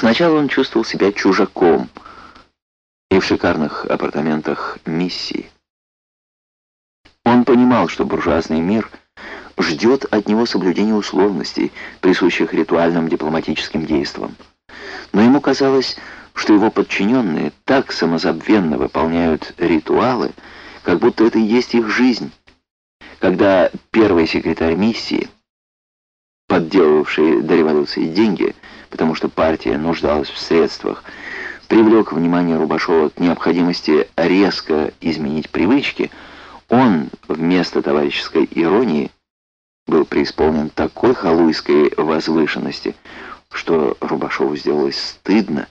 Сначала он чувствовал себя чужаком и в шикарных апартаментах миссии. Он понимал, что буржуазный мир ждет от него соблюдения условностей, присущих ритуальным дипломатическим действиям. Но ему казалось, что его подчиненные так самозабвенно выполняют ритуалы, как будто это и есть их жизнь. Когда первый секретарь миссии, подделывавший до революции деньги, потому что партия нуждалась в средствах, привлек внимание Рубашова к необходимости резко изменить привычки, он вместо товарищеской иронии был преисполнен такой халуйской возвышенности, что Рубашову сделалось стыдно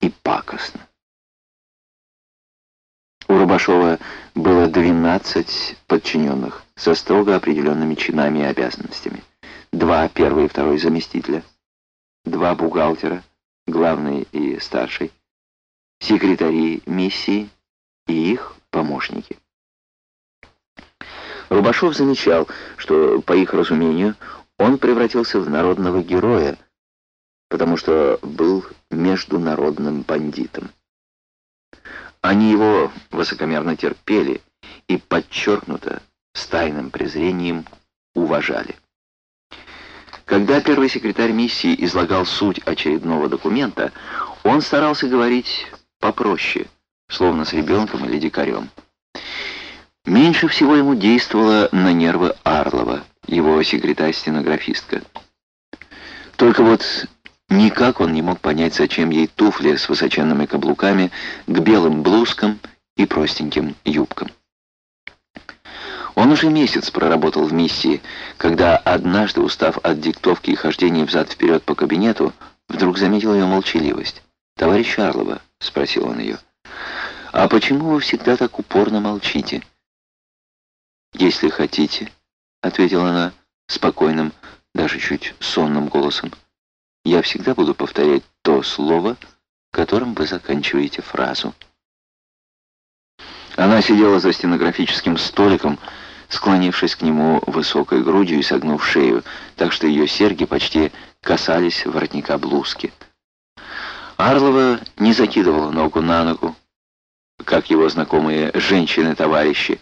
и пакостно. У Рубашова было 12 подчиненных со строго определенными чинами и обязанностями. Два первый и второй заместителя, два бухгалтера, главный и старший, секретари миссии и их помощники. Рубашов замечал, что, по их разумению, он превратился в народного героя, потому что был международным бандитом. Они его высокомерно терпели и подчеркнуто, с тайным презрением, уважали. Когда первый секретарь миссии излагал суть очередного документа, он старался говорить попроще, словно с ребенком или дикарем. Меньше всего ему действовала на нервы Арлова, его секретарь-стенографистка. Только вот никак он не мог понять, зачем ей туфли с высоченными каблуками к белым блузкам и простеньким юбкам. Он уже месяц проработал в миссии, когда однажды, устав от диктовки и хождения взад-вперед по кабинету, вдруг заметил ее молчаливость. «Товарищ Арлова», — спросил он ее, — «а почему вы всегда так упорно молчите?» «Если хотите», — ответила она спокойным, даже чуть сонным голосом, — «я всегда буду повторять то слово, которым вы заканчиваете фразу». Она сидела за стенографическим столиком, склонившись к нему высокой грудью и согнув шею, так что ее серьги почти касались воротника блузки. Арлова не закидывала ногу на ногу, как его знакомые женщины-товарищи,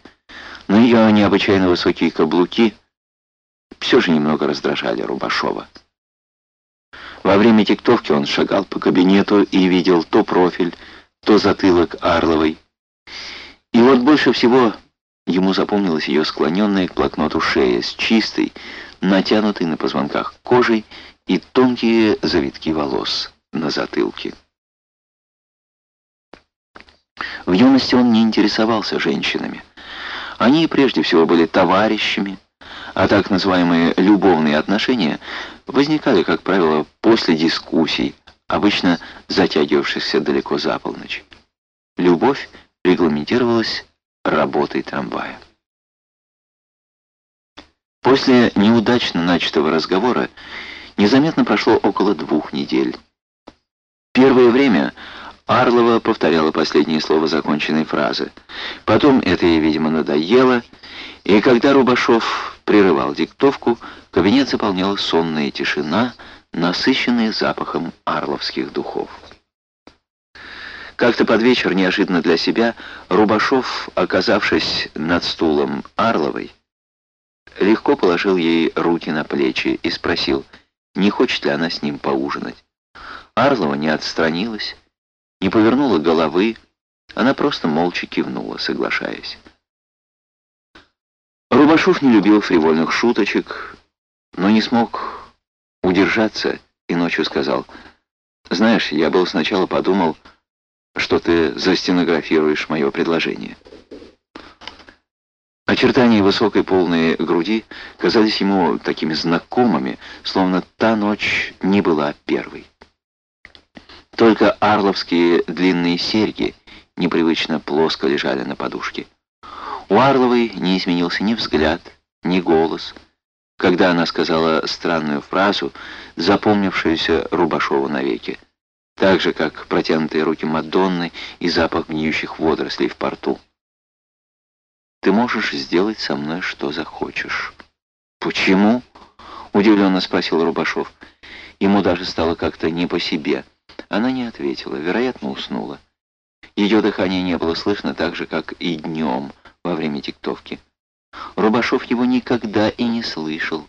но ее необычайно высокие каблуки все же немного раздражали Рубашова. Во время тиктовки он шагал по кабинету и видел то профиль, то затылок Арловой, и вот больше всего ему запомнилась ее склоненная к блокноту шея с чистой, натянутой на позвонках кожей и тонкие завитки волос на затылке. В юности он не интересовался женщинами. Они прежде всего были товарищами, а так называемые любовные отношения возникали, как правило, после дискуссий, обычно затягивавшихся далеко за полночь. Любовь регламентировалось работой трамвая. После неудачно начатого разговора незаметно прошло около двух недель. Первое время Арлова повторяла последнее слово законченной фразы. Потом это ей, видимо, надоело, и когда Рубашов прерывал диктовку, кабинет заполняла сонная тишина, насыщенная запахом арловских духов. Как-то под вечер, неожиданно для себя, Рубашов, оказавшись над стулом Арловой, легко положил ей руки на плечи и спросил, не хочет ли она с ним поужинать. Арлова не отстранилась, не повернула головы, она просто молча кивнула, соглашаясь. Рубашов не любил фривольных шуточек, но не смог удержаться и ночью сказал, «Знаешь, я был сначала подумал, что ты застенографируешь мое предложение». Очертания высокой полной груди казались ему такими знакомыми, словно та ночь не была первой. Только арловские длинные серьги непривычно плоско лежали на подушке. У Арловой не изменился ни взгляд, ни голос, когда она сказала странную фразу, запомнившуюся Рубашову навеки так же, как протянутые руки Мадонны и запах гниющих водорослей в порту. «Ты можешь сделать со мной что захочешь». «Почему?» — удивленно спросил Рубашов. Ему даже стало как-то не по себе. Она не ответила, вероятно, уснула. Ее дыхание не было слышно так же, как и днем во время диктовки. Рубашов его никогда и не слышал.